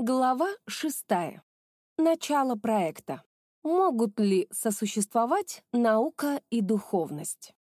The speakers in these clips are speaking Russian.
Глава шестая. Начало проекта. Могут ли сосуществовать наука и духовность?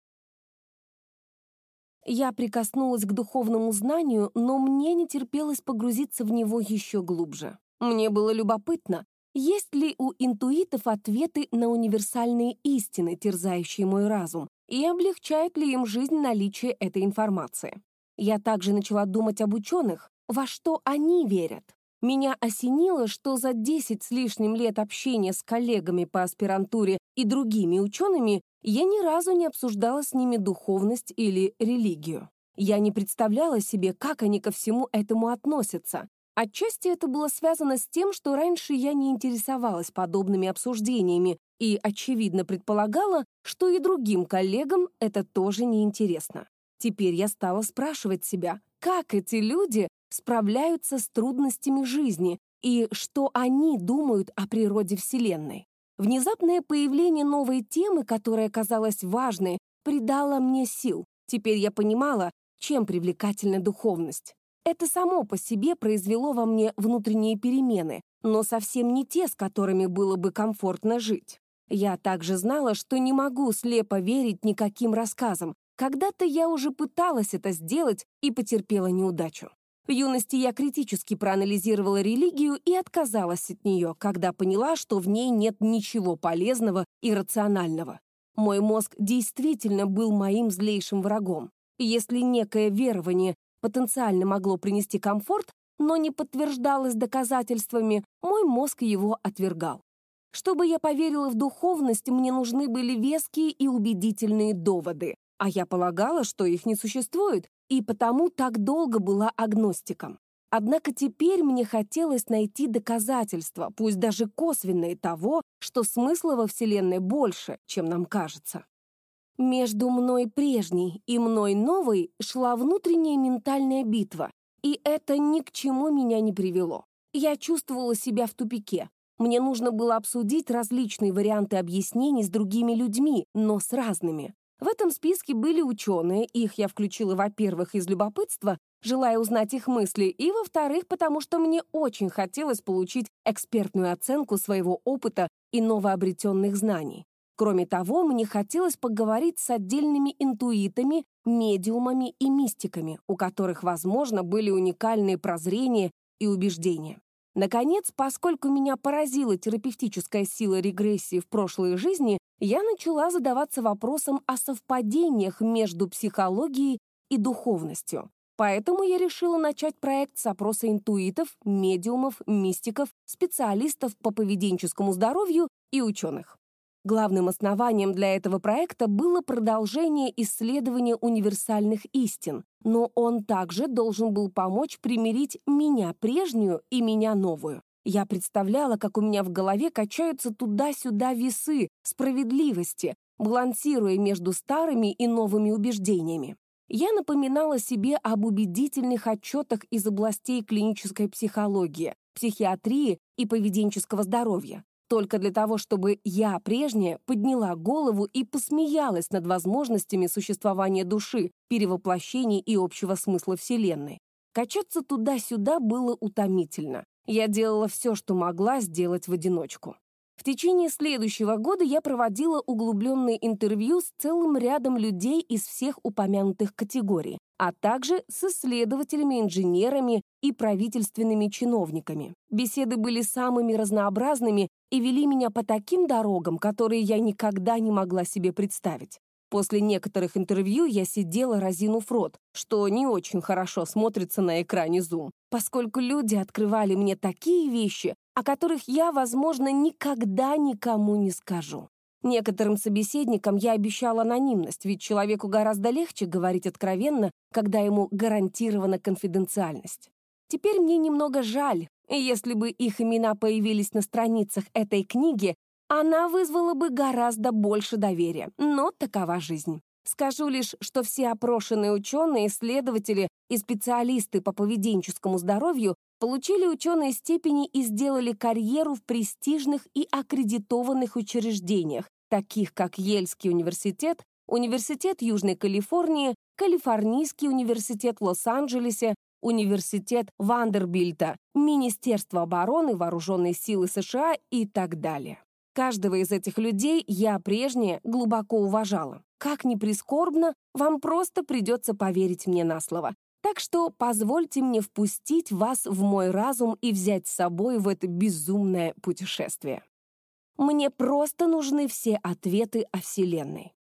Я прикоснулась к духовному знанию, но мне не терпелось погрузиться в него еще глубже. Мне было любопытно, есть ли у интуитов ответы на универсальные истины, терзающие мой разум, и облегчает ли им жизнь наличие этой информации. Я также начала думать об ученых, во что они верят. Меня осенило, что за 10 с лишним лет общения с коллегами по аспирантуре и другими учеными я ни разу не обсуждала с ними духовность или религию. Я не представляла себе, как они ко всему этому относятся. Отчасти это было связано с тем, что раньше я не интересовалась подобными обсуждениями и, очевидно, предполагала, что и другим коллегам это тоже неинтересно. Теперь я стала спрашивать себя, как эти люди справляются с трудностями жизни и что они думают о природе Вселенной. Внезапное появление новой темы, которая казалась важной, придало мне сил. Теперь я понимала, чем привлекательна духовность. Это само по себе произвело во мне внутренние перемены, но совсем не те, с которыми было бы комфортно жить. Я также знала, что не могу слепо верить никаким рассказам. Когда-то я уже пыталась это сделать и потерпела неудачу. В юности я критически проанализировала религию и отказалась от нее, когда поняла, что в ней нет ничего полезного и рационального. Мой мозг действительно был моим злейшим врагом. Если некое верование потенциально могло принести комфорт, но не подтверждалось доказательствами, мой мозг его отвергал. Чтобы я поверила в духовность, мне нужны были веские и убедительные доводы, а я полагала, что их не существует, и потому так долго была агностиком. Однако теперь мне хотелось найти доказательства, пусть даже косвенные того, что смысла во Вселенной больше, чем нам кажется. Между мной прежней и мной новой шла внутренняя ментальная битва, и это ни к чему меня не привело. Я чувствовала себя в тупике. Мне нужно было обсудить различные варианты объяснений с другими людьми, но с разными. В этом списке были ученые, их я включила, во-первых, из любопытства, желая узнать их мысли, и, во-вторых, потому что мне очень хотелось получить экспертную оценку своего опыта и новообретенных знаний. Кроме того, мне хотелось поговорить с отдельными интуитами, медиумами и мистиками, у которых, возможно, были уникальные прозрения и убеждения. Наконец, поскольку меня поразила терапевтическая сила регрессии в прошлой жизни, я начала задаваться вопросом о совпадениях между психологией и духовностью. Поэтому я решила начать проект с опроса интуитов, медиумов, мистиков, специалистов по поведенческому здоровью и ученых. Главным основанием для этого проекта было продолжение исследования универсальных истин, но он также должен был помочь примирить меня прежнюю и меня новую. Я представляла, как у меня в голове качаются туда-сюда весы справедливости, балансируя между старыми и новыми убеждениями. Я напоминала себе об убедительных отчетах из областей клинической психологии, психиатрии и поведенческого здоровья, только для того, чтобы я прежняя подняла голову и посмеялась над возможностями существования души, перевоплощений и общего смысла Вселенной. Качаться туда-сюда было утомительно. Я делала все, что могла сделать в одиночку. В течение следующего года я проводила углубленные интервью с целым рядом людей из всех упомянутых категорий, а также с исследователями, инженерами и правительственными чиновниками. Беседы были самыми разнообразными и вели меня по таким дорогам, которые я никогда не могла себе представить. После некоторых интервью я сидела, разинув рот, что не очень хорошо смотрится на экране Zoom, поскольку люди открывали мне такие вещи, о которых я, возможно, никогда никому не скажу. Некоторым собеседникам я обещала анонимность, ведь человеку гораздо легче говорить откровенно, когда ему гарантирована конфиденциальность. Теперь мне немного жаль, если бы их имена появились на страницах этой книги, она вызвала бы гораздо больше доверия, но такова жизнь. Скажу лишь, что все опрошенные ученые, исследователи и специалисты по поведенческому здоровью получили ученые степени и сделали карьеру в престижных и аккредитованных учреждениях, таких как Ельский университет, Университет Южной Калифорнии, Калифорнийский университет в Лос-Анджелесе, Университет Вандербильта, Министерство обороны, Вооруженные силы США и так далее. Каждого из этих людей я прежнее глубоко уважала. Как ни прискорбно, вам просто придется поверить мне на слово. Так что позвольте мне впустить вас в мой разум и взять с собой в это безумное путешествие. Мне просто нужны все ответы о Вселенной.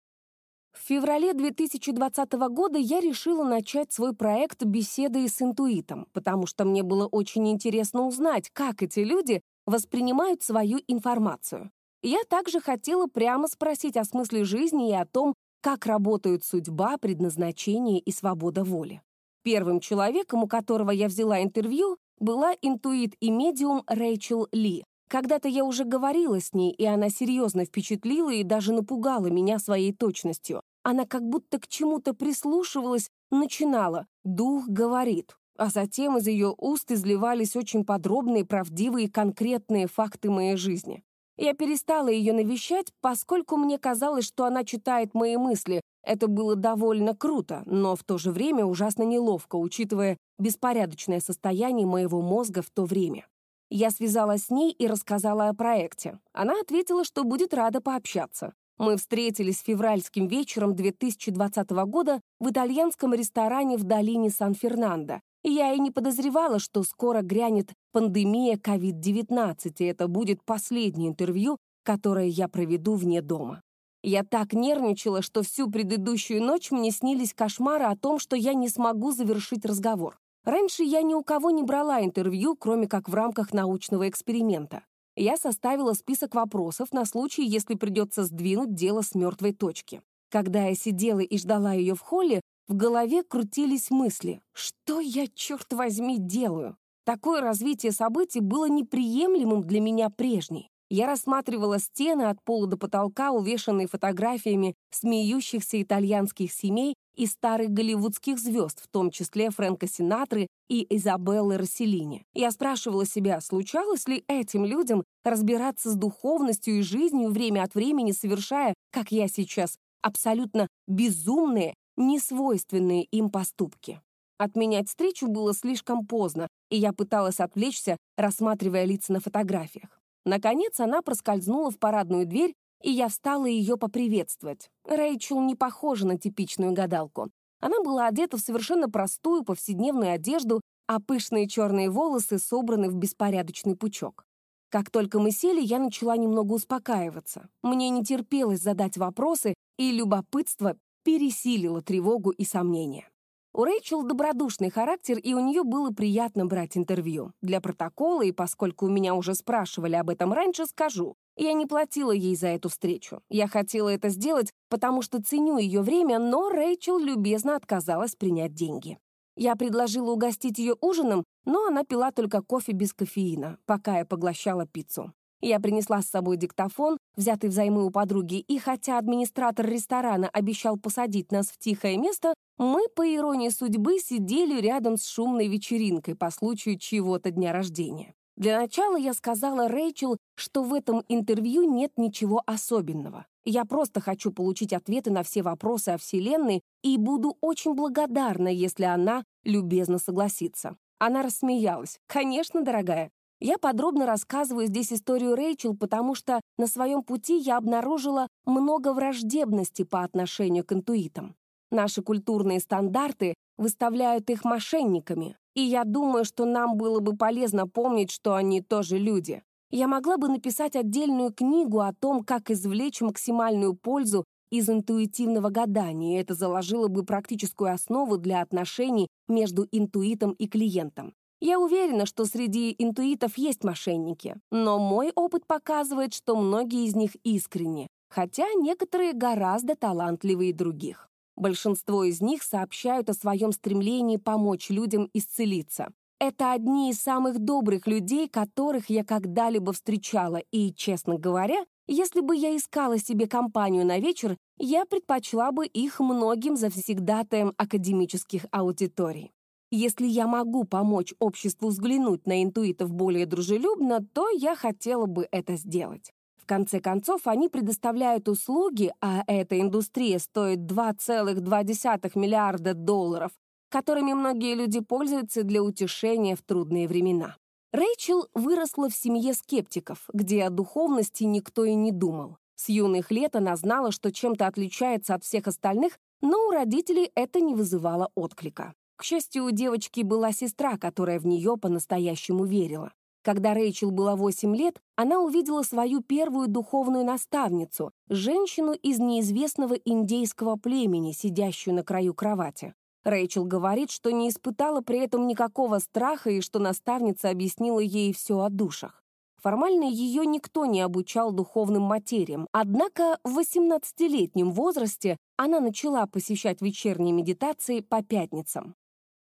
В феврале 2020 года я решила начать свой проект «Беседы с интуитом», потому что мне было очень интересно узнать, как эти люди воспринимают свою информацию. Я также хотела прямо спросить о смысле жизни и о том, как работают судьба, предназначение и свобода воли. Первым человеком, у которого я взяла интервью, была интуит и медиум Рэйчел Ли. Когда-то я уже говорила с ней, и она серьезно впечатлила и даже напугала меня своей точностью. Она как будто к чему-то прислушивалась, начинала «дух говорит», а затем из ее уст изливались очень подробные, правдивые, конкретные факты моей жизни. Я перестала ее навещать, поскольку мне казалось, что она читает мои мысли. Это было довольно круто, но в то же время ужасно неловко, учитывая беспорядочное состояние моего мозга в то время. Я связалась с ней и рассказала о проекте. Она ответила, что будет рада пообщаться. Мы встретились февральским вечером 2020 года в итальянском ресторане в долине Сан-Фернандо, я и не подозревала, что скоро грянет пандемия COVID-19, и это будет последнее интервью, которое я проведу вне дома. Я так нервничала, что всю предыдущую ночь мне снились кошмары о том, что я не смогу завершить разговор. Раньше я ни у кого не брала интервью, кроме как в рамках научного эксперимента. Я составила список вопросов на случай, если придется сдвинуть дело с мертвой точки. Когда я сидела и ждала ее в холле, в голове крутились мысли. Что я, черт возьми, делаю? Такое развитие событий было неприемлемым для меня прежней. Я рассматривала стены от пола до потолка, увешанные фотографиями смеющихся итальянских семей и старых голливудских звезд, в том числе Фрэнка Синатры и Изабеллы Расселини. Я спрашивала себя, случалось ли этим людям разбираться с духовностью и жизнью время от времени, совершая, как я сейчас, абсолютно безумные несвойственные им поступки. Отменять встречу было слишком поздно, и я пыталась отвлечься, рассматривая лица на фотографиях. Наконец она проскользнула в парадную дверь, и я встала ее поприветствовать. Рэйчел не похожа на типичную гадалку. Она была одета в совершенно простую повседневную одежду, а пышные черные волосы собраны в беспорядочный пучок. Как только мы сели, я начала немного успокаиваться. Мне не терпелось задать вопросы, и любопытство пересилило тревогу и сомнения. У Рэйчел добродушный характер, и у нее было приятно брать интервью. Для протокола, и поскольку у меня уже спрашивали об этом раньше, скажу. Я не платила ей за эту встречу. Я хотела это сделать, потому что ценю ее время, но Рэйчел любезно отказалась принять деньги. Я предложила угостить ее ужином, но она пила только кофе без кофеина, пока я поглощала пиццу. Я принесла с собой диктофон, взятый взаймы у подруги, и хотя администратор ресторана обещал посадить нас в тихое место, мы, по иронии судьбы, сидели рядом с шумной вечеринкой по случаю чьего-то дня рождения. Для начала я сказала Рэйчел, что в этом интервью нет ничего особенного. Я просто хочу получить ответы на все вопросы о Вселенной и буду очень благодарна, если она любезно согласится. Она рассмеялась. «Конечно, дорогая, я подробно рассказываю здесь историю Рэйчел, потому что на своем пути я обнаружила много враждебности по отношению к интуитам. Наши культурные стандарты выставляют их мошенниками, и я думаю, что нам было бы полезно помнить, что они тоже люди. Я могла бы написать отдельную книгу о том, как извлечь максимальную пользу из интуитивного гадания, это заложило бы практическую основу для отношений между интуитом и клиентом. Я уверена, что среди интуитов есть мошенники, но мой опыт показывает, что многие из них искренни, хотя некоторые гораздо талантливее других. Большинство из них сообщают о своем стремлении помочь людям исцелиться. Это одни из самых добрых людей, которых я когда-либо встречала, и, честно говоря, если бы я искала себе компанию на вечер, я предпочла бы их многим завсегдатаем академических аудиторий. Если я могу помочь обществу взглянуть на интуитов более дружелюбно, то я хотела бы это сделать. В конце концов, они предоставляют услуги, а эта индустрия стоит 2,2 миллиарда долларов, которыми многие люди пользуются для утешения в трудные времена. Рэйчел выросла в семье скептиков, где о духовности никто и не думал. С юных лет она знала, что чем-то отличается от всех остальных, но у родителей это не вызывало отклика. К счастью, у девочки была сестра, которая в нее по-настоящему верила. Когда Рэйчел была 8 лет, она увидела свою первую духовную наставницу, женщину из неизвестного индейского племени, сидящую на краю кровати. Рэйчел говорит, что не испытала при этом никакого страха и что наставница объяснила ей все о душах. Формально ее никто не обучал духовным материям, однако в 18-летнем возрасте она начала посещать вечерние медитации по пятницам.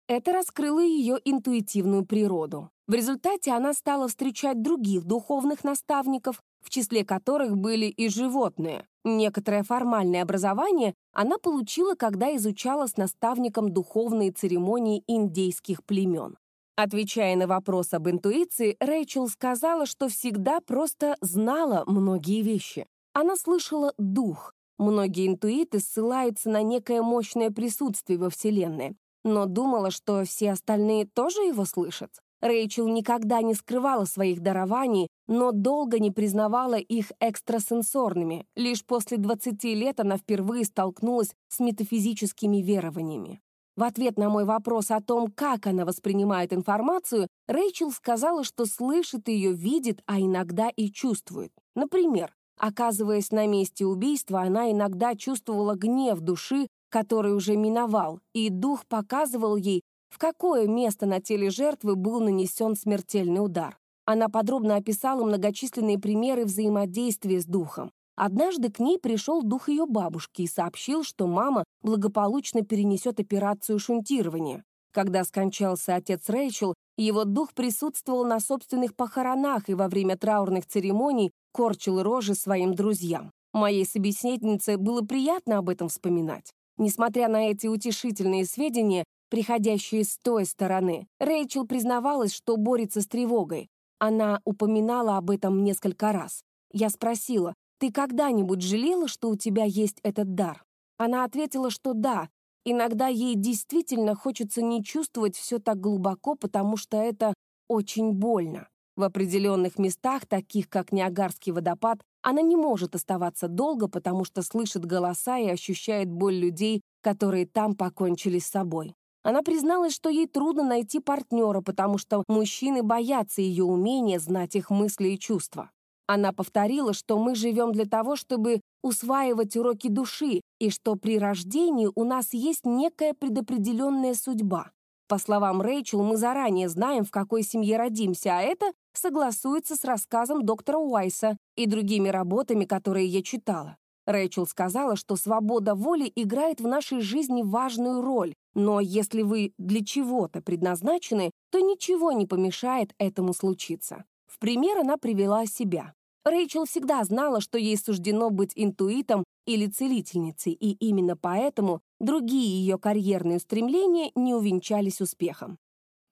Это раскрыло ее интуитивную природу. В результате она стала встречать других духовных наставников, в числе которых были и животные. Некоторое формальное образование она получила, когда изучала с наставником духовные церемонии индейских племен. Отвечая на вопрос об интуиции, Рэйчел сказала, что всегда просто знала многие вещи. Она слышала дух. Многие интуиты ссылаются на некое мощное присутствие во Вселенной, но думала, что все остальные тоже его слышат. Рэйчел никогда не скрывала своих дарований, но долго не признавала их экстрасенсорными. Лишь после 20 лет она впервые столкнулась с метафизическими верованиями. В ответ на мой вопрос о том, как она воспринимает информацию, Рэйчел сказала, что слышит ее, видит, а иногда и чувствует. Например, оказываясь на месте убийства, она иногда чувствовала гнев души, который уже миновал, и дух показывал ей, в какое место на теле жертвы был нанесен смертельный удар. Она подробно описала многочисленные примеры взаимодействия с духом. Однажды к ней пришел дух ее бабушки и сообщил, что мама благополучно перенесет операцию шунтирования. Когда скончался отец Рэйчел, его дух присутствовал на собственных похоронах и во время траурных церемоний корчил рожи своим друзьям. Моей собеседнице было приятно об этом вспоминать. Несмотря на эти утешительные сведения, приходящие с той стороны, Рэйчел признавалась, что борется с тревогой. Она упоминала об этом несколько раз. Я спросила, «Ты когда-нибудь жалела, что у тебя есть этот дар?» Она ответила, что да, иногда ей действительно хочется не чувствовать все так глубоко, потому что это очень больно. В определенных местах, таких как Ниагарский водопад, она не может оставаться долго, потому что слышит голоса и ощущает боль людей, которые там покончили с собой. Она призналась, что ей трудно найти партнера, потому что мужчины боятся ее умения знать их мысли и чувства. Она повторила, что мы живем для того, чтобы усваивать уроки души, и что при рождении у нас есть некая предопределенная судьба. По словам Рэйчел, мы заранее знаем, в какой семье родимся, а это согласуется с рассказом доктора Уайса и другими работами, которые я читала. Рэйчел сказала, что свобода воли играет в нашей жизни важную роль, но если вы для чего-то предназначены, то ничего не помешает этому случиться. В пример она привела себя. Рэйчел всегда знала, что ей суждено быть интуитом или целительницей, и именно поэтому другие ее карьерные устремления не увенчались успехом.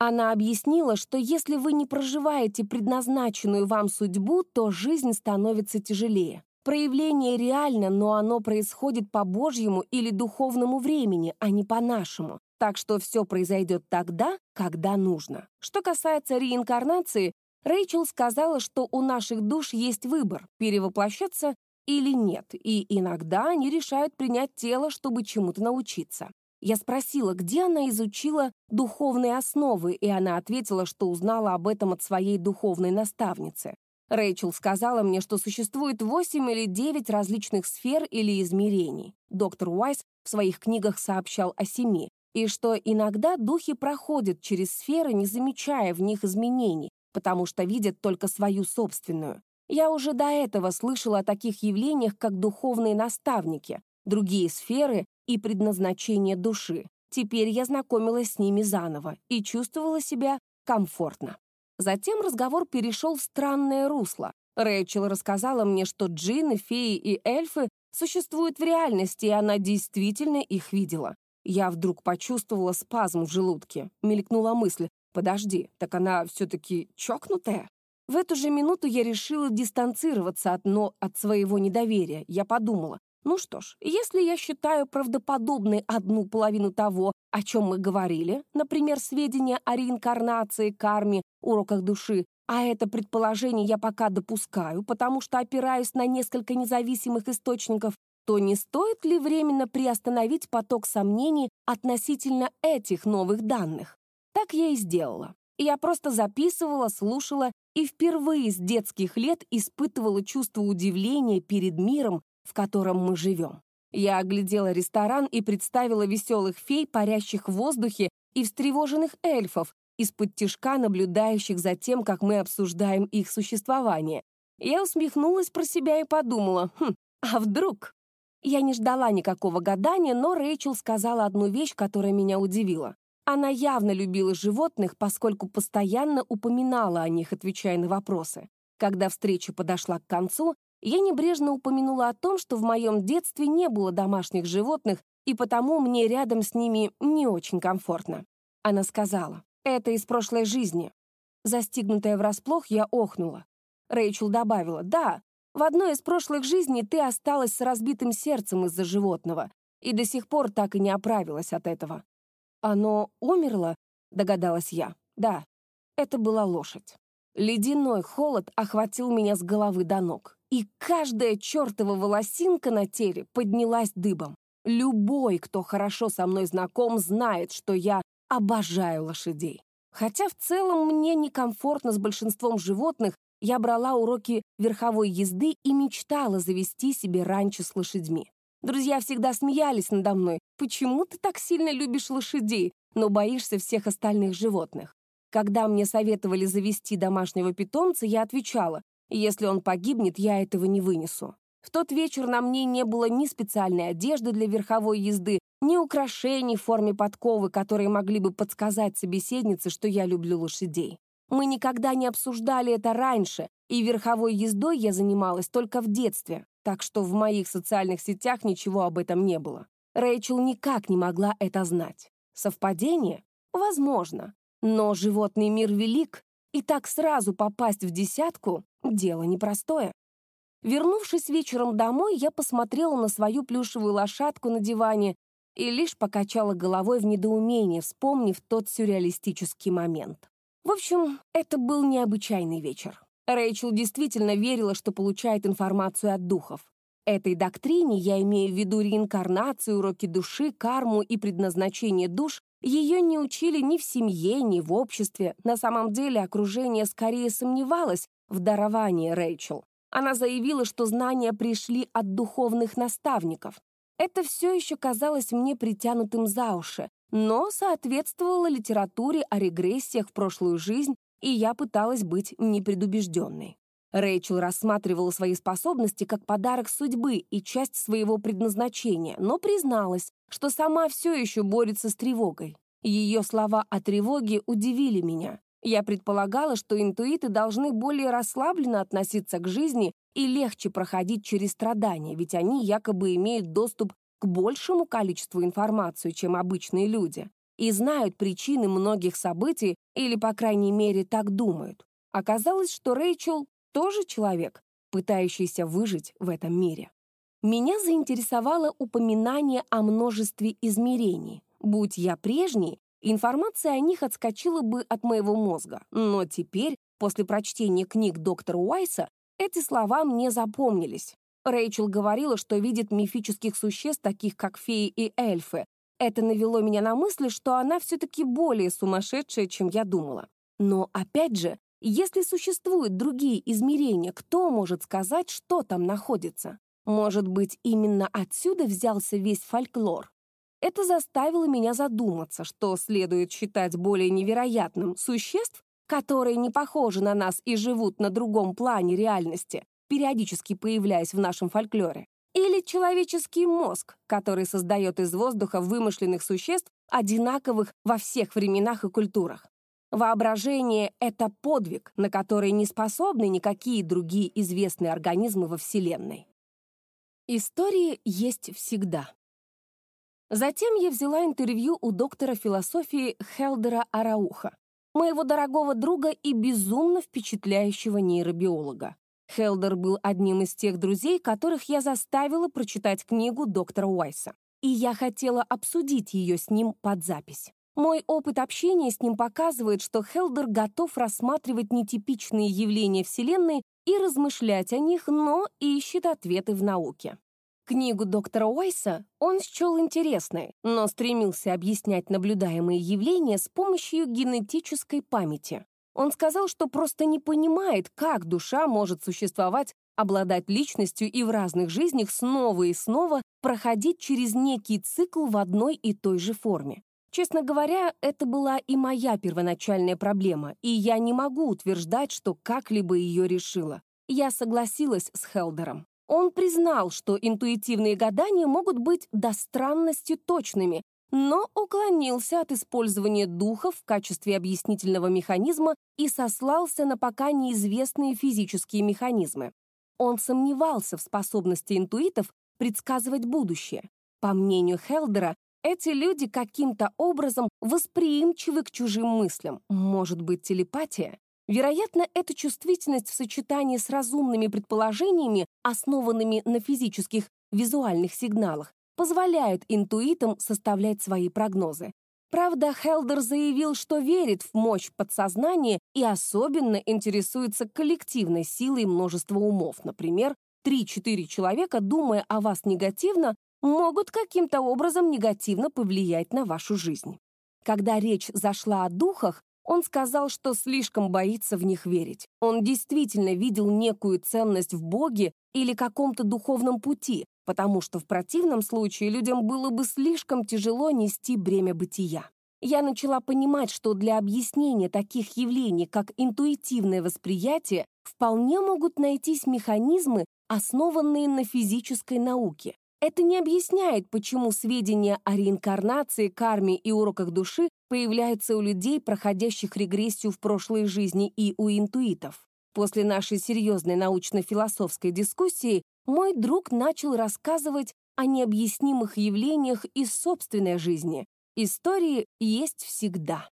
Она объяснила, что если вы не проживаете предназначенную вам судьбу, то жизнь становится тяжелее. Проявление реально, но оно происходит по Божьему или духовному времени, а не по нашему. Так что все произойдет тогда, когда нужно. Что касается реинкарнации, Рэйчел сказала, что у наших душ есть выбор, перевоплощаться или нет, и иногда они решают принять тело, чтобы чему-то научиться. Я спросила, где она изучила духовные основы, и она ответила, что узнала об этом от своей духовной наставницы. Рэйчел сказала мне, что существует 8 или 9 различных сфер или измерений. Доктор Уайс в своих книгах сообщал о семи, и что иногда духи проходят через сферы, не замечая в них изменений, потому что видят только свою собственную. Я уже до этого слышала о таких явлениях, как духовные наставники, другие сферы и предназначение души. Теперь я знакомилась с ними заново и чувствовала себя комфортно. Затем разговор перешел в странное русло. Рэйчел рассказала мне, что джинны, феи и эльфы существуют в реальности, и она действительно их видела. Я вдруг почувствовала спазм в желудке. Мелькнула мысль, подожди, так она все-таки чокнутая? В эту же минуту я решила дистанцироваться от, но от своего недоверия. Я подумала, Ну что ж, если я считаю правдоподобной одну половину того, о чем мы говорили, например, сведения о реинкарнации, карме, уроках души, а это предположение я пока допускаю, потому что опираюсь на несколько независимых источников, то не стоит ли временно приостановить поток сомнений относительно этих новых данных? Так я и сделала. Я просто записывала, слушала и впервые с детских лет испытывала чувство удивления перед миром, в котором мы живем. Я оглядела ресторан и представила веселых фей, парящих в воздухе, и встревоженных эльфов, из-под тишка наблюдающих за тем, как мы обсуждаем их существование. Я усмехнулась про себя и подумала, хм, а вдруг? Я не ждала никакого гадания, но Рэйчел сказала одну вещь, которая меня удивила. Она явно любила животных, поскольку постоянно упоминала о них, отвечая на вопросы. Когда встреча подошла к концу, я небрежно упомянула о том, что в моем детстве не было домашних животных, и потому мне рядом с ними не очень комфортно. Она сказала, это из прошлой жизни. Застигнутая врасплох, я охнула. Рэйчел добавила, да, в одной из прошлых жизней ты осталась с разбитым сердцем из-за животного и до сих пор так и не оправилась от этого. Оно умерло, догадалась я. Да, это была лошадь. Ледяной холод охватил меня с головы до ног, и каждая чертова волосинка на теле поднялась дыбом. Любой, кто хорошо со мной знаком, знает, что я обожаю лошадей. Хотя в целом мне некомфортно с большинством животных, я брала уроки верховой езды и мечтала завести себе ранчо с лошадьми. Друзья всегда смеялись надо мной. «Почему ты так сильно любишь лошадей, но боишься всех остальных животных?» Когда мне советовали завести домашнего питомца, я отвечала, «Если он погибнет, я этого не вынесу». В тот вечер на мне не было ни специальной одежды для верховой езды, ни украшений в форме подковы, которые могли бы подсказать собеседнице, что я люблю лошадей. Мы никогда не обсуждали это раньше, и верховой ездой я занималась только в детстве, так что в моих социальных сетях ничего об этом не было. Рэйчел никак не могла это знать. Совпадение? Возможно. Но животный мир велик, и так сразу попасть в десятку — дело непростое. Вернувшись вечером домой, я посмотрела на свою плюшевую лошадку на диване и лишь покачала головой в недоумении, вспомнив тот сюрреалистический момент. В общем, это был необычайный вечер. Рэйчел действительно верила, что получает информацию от духов. Этой доктрине, я имею в виду реинкарнацию, уроки души, карму и предназначение душ, ее не учили ни в семье, ни в обществе. На самом деле окружение скорее сомневалось в даровании Рэйчел. Она заявила, что знания пришли от духовных наставников. Это все еще казалось мне притянутым за уши, но соответствовало литературе о регрессиях в прошлую жизнь, и я пыталась быть непредубежденной. Рэйчел рассматривала свои способности как подарок судьбы и часть своего предназначения, но призналась, что сама все еще борется с тревогой. Ее слова о тревоге удивили меня. Я предполагала, что интуиты должны более расслабленно относиться к жизни и легче проходить через страдания, ведь они якобы имеют доступ к большему количеству информации, чем обычные люди, и знают причины многих событий, или, по крайней мере, так думают. Оказалось, что Рэйчел тоже человек, пытающийся выжить в этом мире. Меня заинтересовало упоминание о множестве измерений. Будь я прежней, информация о них отскочила бы от моего мозга. Но теперь, после прочтения книг доктора Уайса, эти слова мне запомнились. Рэйчел говорила, что видит мифических существ, таких как феи и эльфы. Это навело меня на мысль, что она все-таки более сумасшедшая, чем я думала. Но, опять же, если существуют другие измерения, кто может сказать, что там находится? Может быть, именно отсюда взялся весь фольклор? Это заставило меня задуматься, что следует считать более невероятным существ, которые не похожи на нас и живут на другом плане реальности, периодически появляясь в нашем фольклоре, или человеческий мозг, который создает из воздуха вымышленных существ, одинаковых во всех временах и культурах. Воображение — это подвиг, на который не способны никакие другие известные организмы во Вселенной. Истории есть всегда. Затем я взяла интервью у доктора философии Хелдера Арауха, моего дорогого друга и безумно впечатляющего нейробиолога. Хелдер был одним из тех друзей, которых я заставила прочитать книгу доктора Уайса. И я хотела обсудить ее с ним под запись. Мой опыт общения с ним показывает, что Хелдер готов рассматривать нетипичные явления Вселенной и размышлять о них, но ищет ответы в науке. Книгу доктора Уайса он счел интересной, но стремился объяснять наблюдаемые явления с помощью генетической памяти. Он сказал, что просто не понимает, как душа может существовать, обладать личностью и в разных жизнях снова и снова проходить через некий цикл в одной и той же форме. Честно говоря, это была и моя первоначальная проблема, и я не могу утверждать, что как-либо ее решила. Я согласилась с Хелдером. Он признал, что интуитивные гадания могут быть до странности точными, но уклонился от использования духов в качестве объяснительного механизма и сослался на пока неизвестные физические механизмы. Он сомневался в способности интуитов предсказывать будущее. По мнению Хелдера, эти люди каким-то образом восприимчивы к чужим мыслям. Может быть, телепатия? Вероятно, эта чувствительность в сочетании с разумными предположениями, основанными на физических визуальных сигналах, позволяет интуитам составлять свои прогнозы. Правда, Хелдер заявил, что верит в мощь подсознания и особенно интересуется коллективной силой множества умов. Например, 3-4 человека, думая о вас негативно, могут каким-то образом негативно повлиять на вашу жизнь. Когда речь зашла о духах, он сказал, что слишком боится в них верить. Он действительно видел некую ценность в Боге или каком-то духовном пути, потому что в противном случае людям было бы слишком тяжело нести бремя бытия. Я начала понимать, что для объяснения таких явлений, как интуитивное восприятие, вполне могут найтись механизмы, основанные на физической науке. Это не объясняет, почему сведения о реинкарнации, карме и уроках души появляются у людей, проходящих регрессию в прошлой жизни и у интуитов. После нашей серьезной научно-философской дискуссии мой друг начал рассказывать о необъяснимых явлениях из собственной жизни. Истории есть всегда.